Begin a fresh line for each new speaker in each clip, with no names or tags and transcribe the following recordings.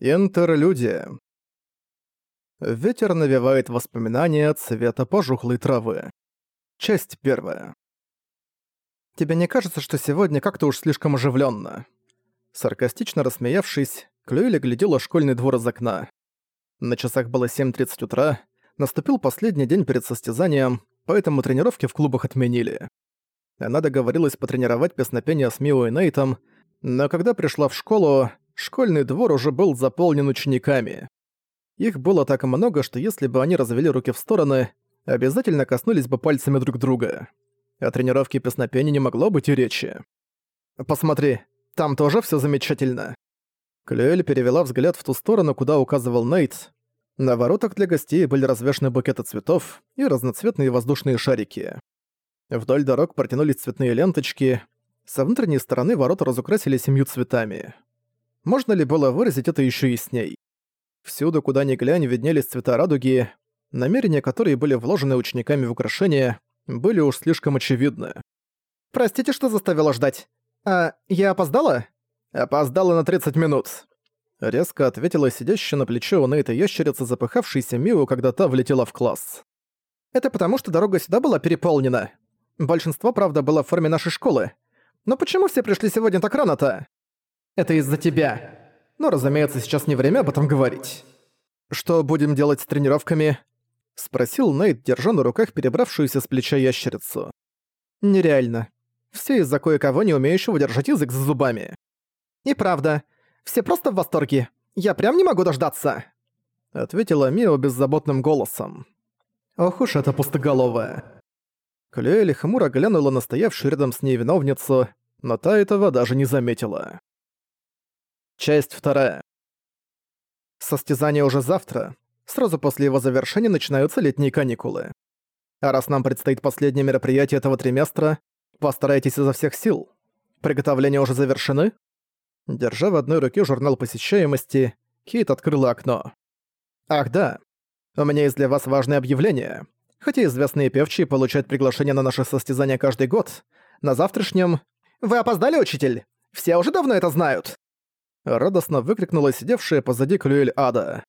Интерлюдия. Ветер навевает воспоминания цвета пожухлой травы. Часть первая. «Тебе не кажется, что сегодня как-то уж слишком оживленно? Саркастично рассмеявшись, Клюэля глядела школьный двор из окна. На часах было 7.30 утра, наступил последний день перед состязанием, поэтому тренировки в клубах отменили. Она договорилась потренировать песнопение с Мио и Нейтом, но когда пришла в школу, школьный двор уже был заполнен учениками. Их было так много, что если бы они развели руки в стороны, обязательно коснулись бы пальцами друг друга. О тренировке песнопения не могло быть и речи. «Посмотри, там тоже все замечательно». Клюэль перевела взгляд в ту сторону, куда указывал Нейт. На воротах для гостей были развешаны букеты цветов и разноцветные воздушные шарики. Вдоль дорог протянулись цветные ленточки. Со внутренней стороны ворота разукрасили семью цветами. Можно ли было выразить это еще ясней? Всюду, куда ни глянь, виднелись цвета радуги, намерения, которые были вложены учениками в украшения, были уж слишком очевидны. «Простите, что заставила ждать. А я опоздала?» «Опоздала на 30 минут», — резко ответила сидящая на плече у Нейта ящерица, запыхавшаяся Миу, когда та влетела в класс. «Это потому, что дорога сюда была переполнена. Большинство, правда, было в форме нашей школы. Но почему все пришли сегодня так рано-то?» Это из-за тебя. Но, разумеется, сейчас не время об этом говорить. Что будем делать с тренировками? Спросил Нейт, держа на руках перебравшуюся с плеча ящерицу. Нереально. Все из-за кое-кого, не умеющего держать язык за зубами. И правда. Все просто в восторге. Я прям не могу дождаться. Ответила Мио беззаботным голосом. Ох уж это пустоголовая. Клюэли хмуро глянула на стоявшую рядом с ней виновницу, но та этого даже не заметила. Часть вторая. Состязание уже завтра. Сразу после его завершения начинаются летние каникулы. А раз нам предстоит последнее мероприятие этого триместра, постарайтесь изо всех сил. Приготовления уже завершены? Держа в одной руке журнал посещаемости, Кейт открыла окно. Ах да, у меня есть для вас важное объявление. Хотя известные певчие получают приглашение на наше состязание каждый год, на завтрашнем... «Вы опоздали, учитель? Все уже давно это знают!» Радостно выкрикнула сидевшая позади Клюэль Ада.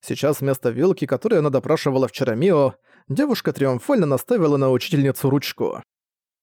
Сейчас вместо вилки, которую она допрашивала вчера Мио, девушка триумфально наставила на учительницу ручку.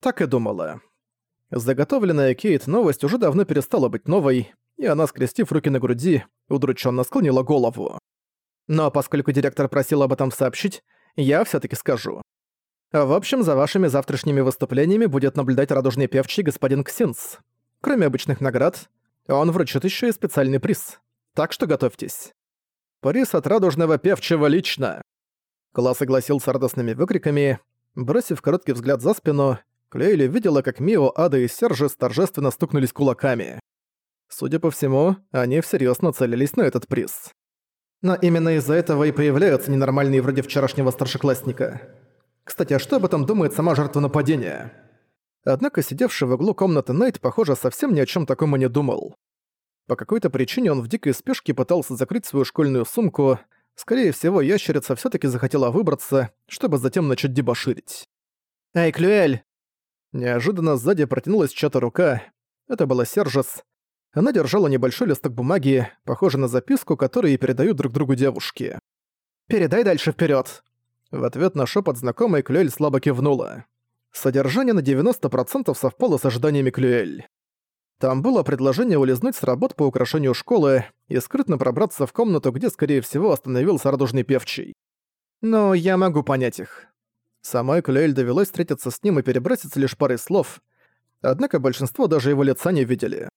Так и думала. Заготовленная Кейт новость уже давно перестала быть новой, и она, скрестив руки на груди, удрученно склонила голову. Но поскольку директор просил об этом сообщить, я все таки скажу. В общем, за вашими завтрашними выступлениями будет наблюдать радужный певчий господин Ксинс. Кроме обычных наград, он вручит еще и специальный приз. Так что готовьтесь. Приз от радужного певчего лично. Класс согласился радостными выкриками. Бросив короткий взгляд за спину, Клейли видела, как Мио, Ада и Сержис торжественно стукнулись кулаками. Судя по всему, они всерьез нацелились на этот приз. Но именно из-за этого и появляются ненормальные вроде вчерашнего старшеклассника. Кстати, а что об этом думает сама жертва нападения? Однако сидевший в углу комнаты Найт, похоже, совсем ни о чем таком и не думал. По какой-то причине он в дикой спешке пытался закрыть свою школьную сумку. Скорее всего, ящерица все таки захотела выбраться, чтобы затем начать дебоширить. «Эй, Клюэль!» Неожиданно сзади протянулась чья-то рука. Это была Сержес. Она держала небольшой листок бумаги, похожий на записку, которую передают друг другу девушки. «Передай дальше вперед. В ответ на шепот знакомой Клюэль слабо кивнула. Содержание на 90% совпало с ожиданиями Клюэль. Там было предложение улизнуть с работ по украшению школы и скрытно пробраться в комнату, где, скорее всего, остановился радужный певчий. Но я могу понять их. Самой Клюэль довелось встретиться с ним и переброситься лишь парой слов, однако большинство даже его лица не видели.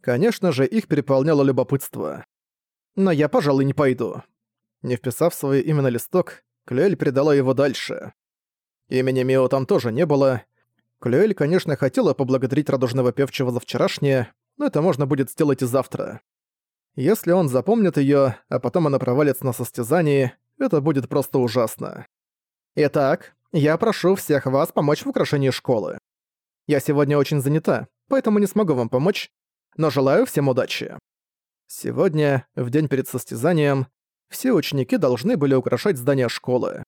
Конечно же, их переполняло любопытство. Но я, пожалуй, не пойду. Не вписав свое имя на листок, Клюэль передала его дальше. Имени Мио там тоже не было. Клюэль, конечно, хотела поблагодарить радужного певчего за вчерашнее, но это можно будет сделать и завтра. Если он запомнит её, а потом она провалится на состязании, это будет просто ужасно. Итак, я прошу всех вас помочь в украшении школы. Я сегодня очень занята, поэтому не смогу вам помочь, но желаю всем удачи. Сегодня, в день перед состязанием, все ученики должны были украшать здание школы.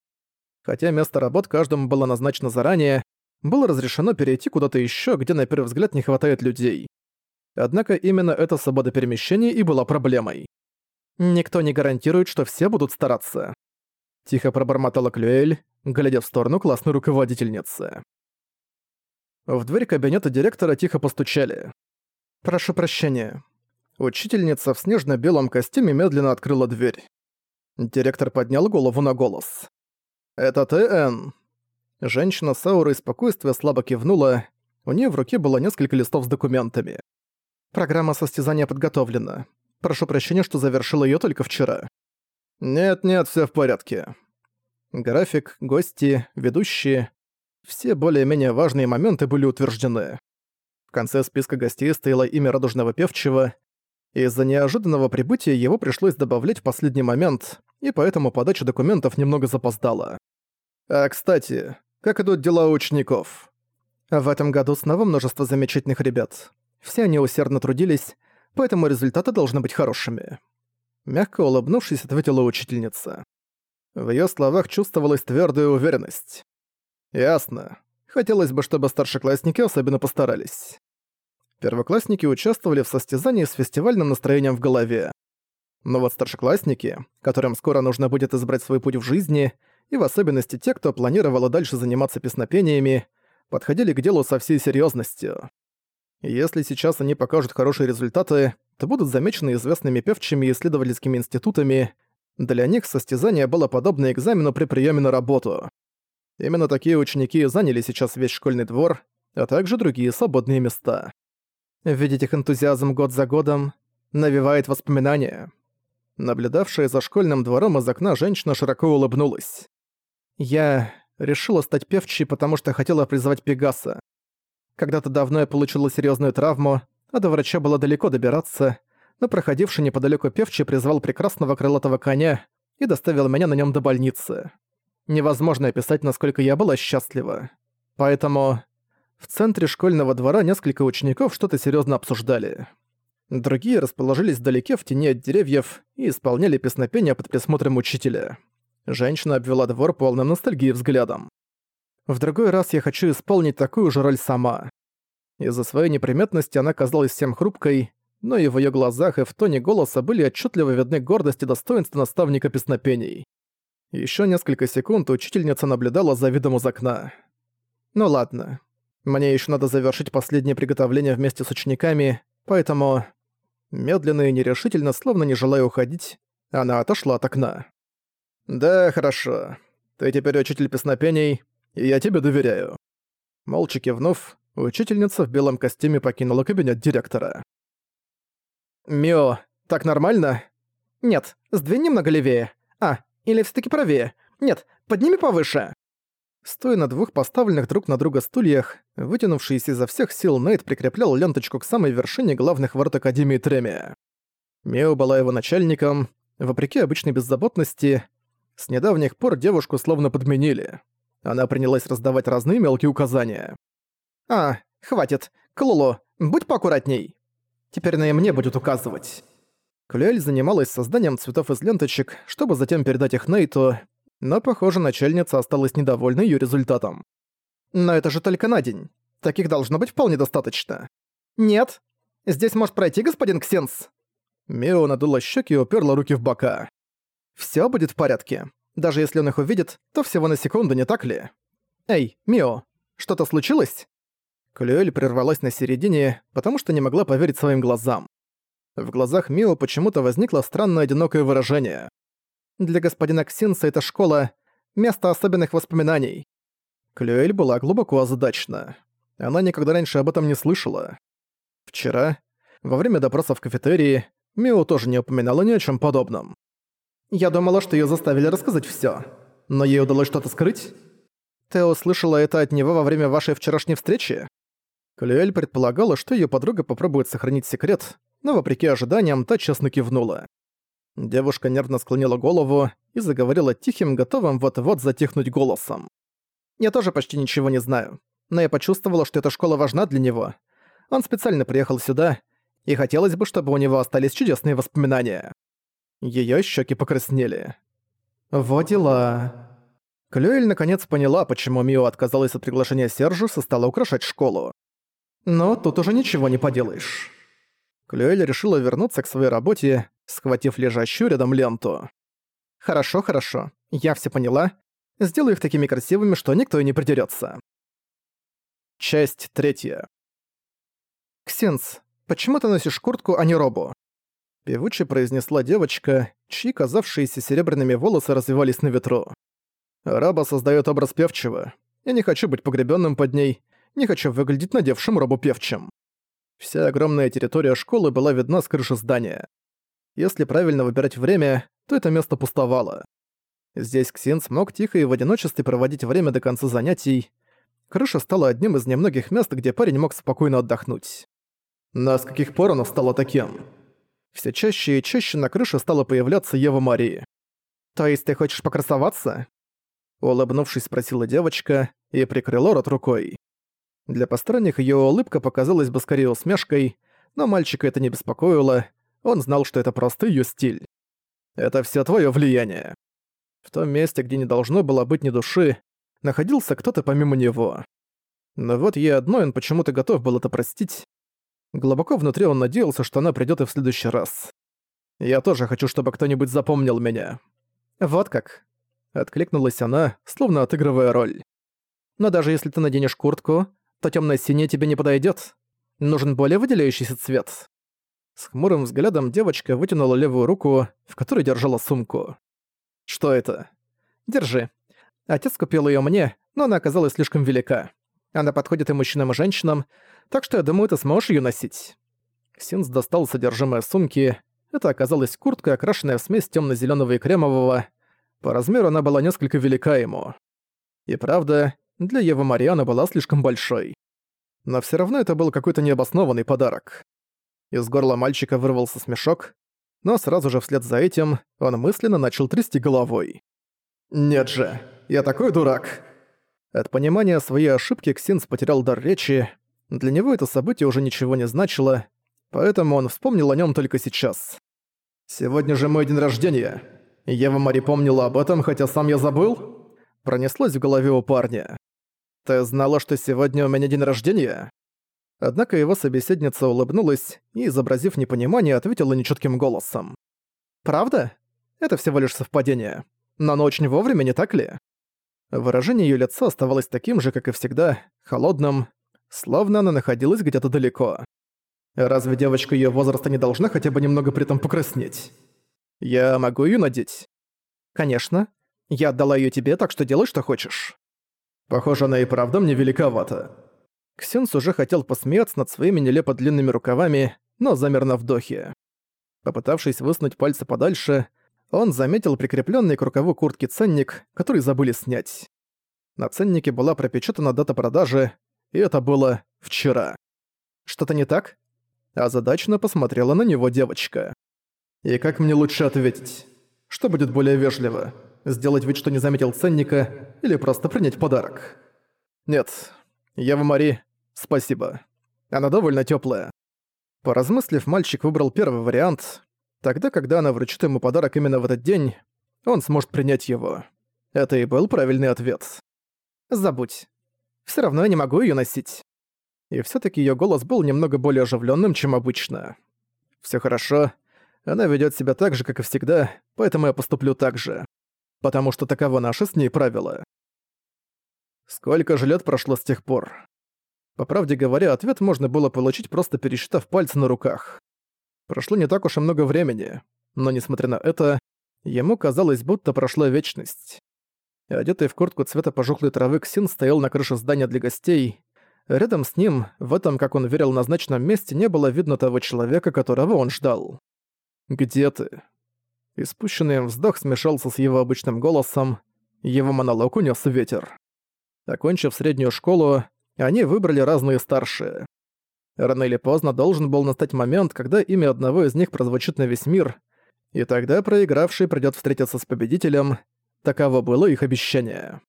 Хотя место работ каждому было назначено заранее, было разрешено перейти куда-то еще, где на первый взгляд не хватает людей. Однако именно эта свобода перемещения и была проблемой. Никто не гарантирует, что все будут стараться. Тихо пробормотала Клюэль, глядя в сторону классной руководительницы. В дверь кабинета директора тихо постучали. «Прошу прощения». Учительница в снежно-белом костюме медленно открыла дверь. Директор поднял голову на голос. «Это ты, Энн?» Женщина с аурой спокойствия слабо кивнула. У нее в руке было несколько листов с документами. «Программа состязания подготовлена. Прошу прощения, что завершила ее только вчера». «Нет-нет, все в порядке». График, гости, ведущие — все более-менее важные моменты были утверждены. В конце списка гостей стояло имя радужного певчего. Из-за неожиданного прибытия его пришлось добавлять в последний момент, и поэтому подача документов немного запоздала. А, кстати, как идут дела у учеников? В этом году снова множество замечательных ребят. Все они усердно трудились, поэтому результаты должны быть хорошими. Мягко улыбнувшись, ответила учительница. В её словах чувствовалась твёрдая уверенность. Ясно. Хотелось бы, чтобы старшеклассники особенно постарались. Первоклассники участвовали в состязании с фестивальным настроением в голове. Но вот старшеклассники, которым скоро нужно будет избрать свой путь в жизни, и в особенности те, кто планировал и дальше заниматься песнопениями, подходили к делу со всей серьёзностью. Если сейчас они покажут хорошие результаты, то будут замечены известными певчими и исследовательскими институтами. Для них состязание было подобно экзамену при приеме на работу. Именно такие ученики заняли сейчас весь школьный двор, а также другие свободные места. Видеть их энтузиазм год за годом навевает воспоминания. Наблюдавшая за школьным двором из окна женщина широко улыбнулась. «Я решила стать певчей, потому что хотела призвать Пегаса. Когда-то давно я получила серьезную травму, а до врача было далеко добираться, но проходивший неподалеку певчий призвал прекрасного крылатого коня и доставил меня на нем до больницы. Невозможно описать, насколько я была счастлива. Поэтому в центре школьного двора несколько учеников что-то серьезно обсуждали. Другие расположились вдалеке в тени от деревьев и исполняли песнопения под присмотром учителя. Женщина обвела двор полным ностальгии взглядом. В другой раз я хочу исполнить такую же роль сама. Из-за своей неприметности она казалась всем хрупкой, но и в её глазах и в тоне голоса были отчетливо видны гордость и достоинство наставника песнопений. Еще несколько секунд учительница наблюдала за видом из окна. «Ну ладно. Мне еще надо завершить последнее приготовление вместе с учениками, поэтому...» Медленно и нерешительно, словно не желая уходить, она отошла от окна. «Да, хорошо. Ты теперь учитель песнопений, и я тебе доверяю». Молча кивнув, учительница в белом костюме покинула кабинет директора. «Мио, так нормально?» «Нет, сдвинь немного левее. А, или все таки правее? Нет, подними повыше!» Стоя на двух поставленных друг на друга стульях, вытянувшийся изо всех сил Нейт прикреплял ленточку к самой вершине главных ворот Академии Тремия. Мео была его начальником. Вопреки обычной беззаботности, с недавних пор девушку словно подменили. Она принялась раздавать разные мелкие указания. «А, хватит. Клулу, будь поаккуратней. Теперь на и мне будет указывать». Клюэль занималась созданием цветов из ленточек, чтобы затем передать их Нейту, но, похоже, начальница осталась недовольна ее результатом. «Но это же только на день. Таких должно быть вполне достаточно». «Нет. Здесь может пройти господин Ксенс». Мио надула щеки и уперла руки в бока. Все будет в порядке. Даже если он их увидит, то всего на секунду, не так ли? Эй, Мио, что-то случилось?» Клюэль прервалась на середине, потому что не могла поверить своим глазам. В глазах Мио почему-то возникло странное одинокое выражение. Для господина Ксинса эта школа — место особенных воспоминаний. Клюэль была глубоко озадачена. Она никогда раньше об этом не слышала. Вчера, во время допроса в кафетерии, Мио тоже не упоминала ни о чем подобном. «Я думала, что ее заставили рассказать все, но ей удалось что-то скрыть?» «Ты услышала это от него во время вашей вчерашней встречи?» Клюэль предполагала, что ее подруга попробует сохранить секрет, но, вопреки ожиданиям, та честно кивнула. Девушка нервно склонила голову и заговорила тихим, готовым вот-вот затихнуть голосом. «Я тоже почти ничего не знаю, но я почувствовала, что эта школа важна для него. Он специально приехал сюда, и хотелось бы, чтобы у него остались чудесные воспоминания». Её щеки покраснели. «Во дела...» Клюэль наконец поняла, почему Мио отказалась от приглашения Сержуса стала украшать школу. «Но тут уже ничего не поделаешь». Клюэль решила вернуться к своей работе, схватив лежащую рядом ленту. «Хорошо, хорошо. Я все поняла. Сделаю их такими красивыми, что никто и не придерётся». Часть третья. «Ксенс, почему ты носишь куртку, а не робу?» Певуче произнесла девочка, чьи казавшиеся серебряными волосы развивались на ветру. Раба создает образ певчего. Я не хочу быть погребенным под ней, не хочу выглядеть надевшим робу певчим. Вся огромная территория школы была видна с крыши здания. Если правильно выбирать время, то это место пустовало. Здесь Ксин смог тихо и в одиночестве проводить время до конца занятий. Крыша стала одним из немногих мест, где парень мог спокойно отдохнуть. Но с каких пор оно стало таким? Все чаще и чаще на крыше стала появляться Ева Марии. «То есть ты хочешь покрасоваться?» Улыбнувшись, спросила девочка и прикрыла рот рукой. Для посторонних её улыбка показалась бы скорее усмешкой, но мальчика это не беспокоило, он знал, что это просто её стиль. «Это всё твоё влияние». В том месте, где не должно было быть ни души, находился кто-то помимо него. Но вот ей одной он почему-то готов был это простить. Глубоко внутри он надеялся, что она придёт и в следующий раз. «Я тоже хочу, чтобы кто-нибудь запомнил меня». «Вот как», Откликнулась она, словно отыгрывая роль. «Но даже если ты наденешь куртку, то тёмно-синий тебе не подойдёт. Нужен более выделяющийся цвет». С хмурым взглядом девочка вытянула левую руку, в которой держала сумку. «Что это?» «Держи. Отец купил её мне, но она оказалась слишком велика. Она подходит и мужчинам, и женщинам, так что я думаю, ты сможешь её носить». Синс достал содержимое сумки. Это оказалась куртка, окрашенная в смесь тёмно-зелёного и кремового, по размеру она была несколько велика ему. И правда, для Евы Мариана была слишком большой. Но все равно это был какой-то необоснованный подарок. Из горла мальчика вырвался смешок, но сразу же вслед за этим он мысленно начал трясти головой. «Нет же, я такой дурак!» От понимания своей ошибки Ксинс потерял дар речи, для него это событие уже ничего не значило, поэтому он вспомнил о нем только сейчас. «Сегодня же мой день рождения. Ева Мари помнила об этом, хотя сам я забыл? Пронеслось в голове у парня. Ты знала, что сегодня у меня день рождения? Однако его собеседница улыбнулась и, изобразив непонимание, ответила нечётким голосом. «Правда? Это всего лишь совпадение. Но оно очень вовремя, не так ли?» Выражение её лица оставалось таким же, как и всегда, холодным, словно она находилась где-то далеко. Разве девочка её возраста не должна хотя бы немного при этом покраснеть? Я могу ее надеть? Конечно. Я отдала ее тебе, так что делай, что хочешь. Похоже, она и правда мне великовата. Ксенс уже хотел посмеяться над своими нелепо длинными рукавами, но замер на вдохе. Попытавшись высунуть пальцы подальше, он заметил прикрепленный к рукаву куртки ценник, который забыли снять. На ценнике была пропечатана дата продажи, и это было вчера. Что-то не так? Озадаченно посмотрела на него девочка. И как мне лучше ответить? Что будет более вежливо? Сделать вид, что не заметил ценника, или просто принять подарок? Нет, Ева Мари, спасибо. Она довольно теплая. Поразмыслив, мальчик выбрал первый вариант. Тогда, когда она вручит ему подарок именно в этот день, он сможет принять его. Это и был правильный ответ. Забудь. Все равно я не могу ее носить. И все таки ее голос был немного более оживленным, чем обычно. Все хорошо. Она ведет себя так же, как и всегда, поэтому я поступлю так же. Потому что таково наше с ней правило. Сколько же лет прошло с тех пор? По правде говоря, ответ можно было получить, просто пересчитав пальцы на руках. Прошло не так уж и много времени, но несмотря на это, ему казалось, будто прошла вечность. Одетый в куртку цвета пожухлой травы Ксин стоял на крыше здания для гостей. Рядом с ним, в этом, как он верил, назначенном месте, не было видно того человека, которого он ждал. «Где ты?» Испущенный вздох смешался с его обычным голосом, его монолог унес ветер. Окончив среднюю школу, они выбрали разные старшие. Рано или поздно должен был настать момент, когда имя одного из них прозвучит на весь мир, и тогда проигравший придёт встретиться с победителем. Таково было их обещание.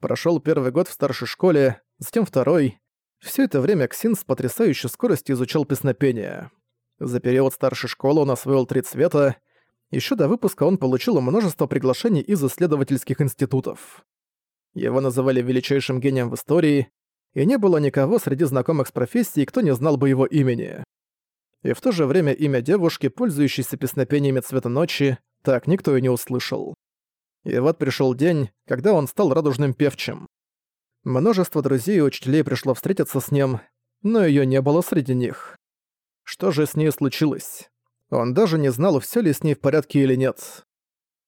Прошёл первый год в старшей школе, затем второй. Всё это время Ксин с потрясающей скоростью изучал песнопение. За период старшей школы он освоил три цвета. Еще до выпуска он получил множество приглашений из исследовательских институтов. Его называли величайшим гением в истории, и не было никого среди знакомых с профессией, кто не знал бы его имени. и в то же время имя девушки, пользующейся песнопениями цвета ночи, так никто и не услышал. И вот пришел день, когда он стал радужным певчим. Множество друзей и учителей пришло встретиться с ним, но ее не было среди них. Что же с ней случилось? Он даже не знал, все ли с ней в порядке или нет.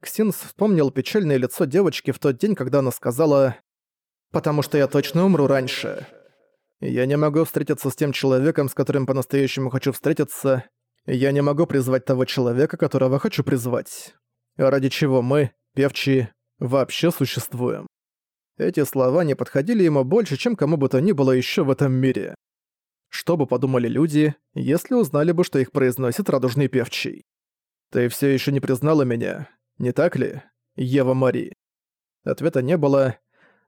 Ксинс вспомнил печальное лицо девочки в тот день, когда она сказала «Потому что я точно умру раньше». Я не могу встретиться с тем человеком, с которым по-настоящему хочу встретиться. Я не могу призвать того человека, которого хочу призвать. Ради чего мы, певчие, вообще существуем. Эти слова не подходили ему больше, чем кому бы то ни было еще в этом мире. Что бы подумали люди, если узнали бы, что их произносит радужный певчий? «Ты все еще не признала меня, не так ли, Ева Мари?» Ответа не было.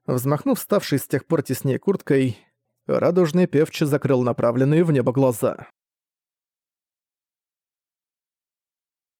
Взмахнув ставшей с тех пор теснее курткой, радужный певчий закрыл направленные в небо глаза.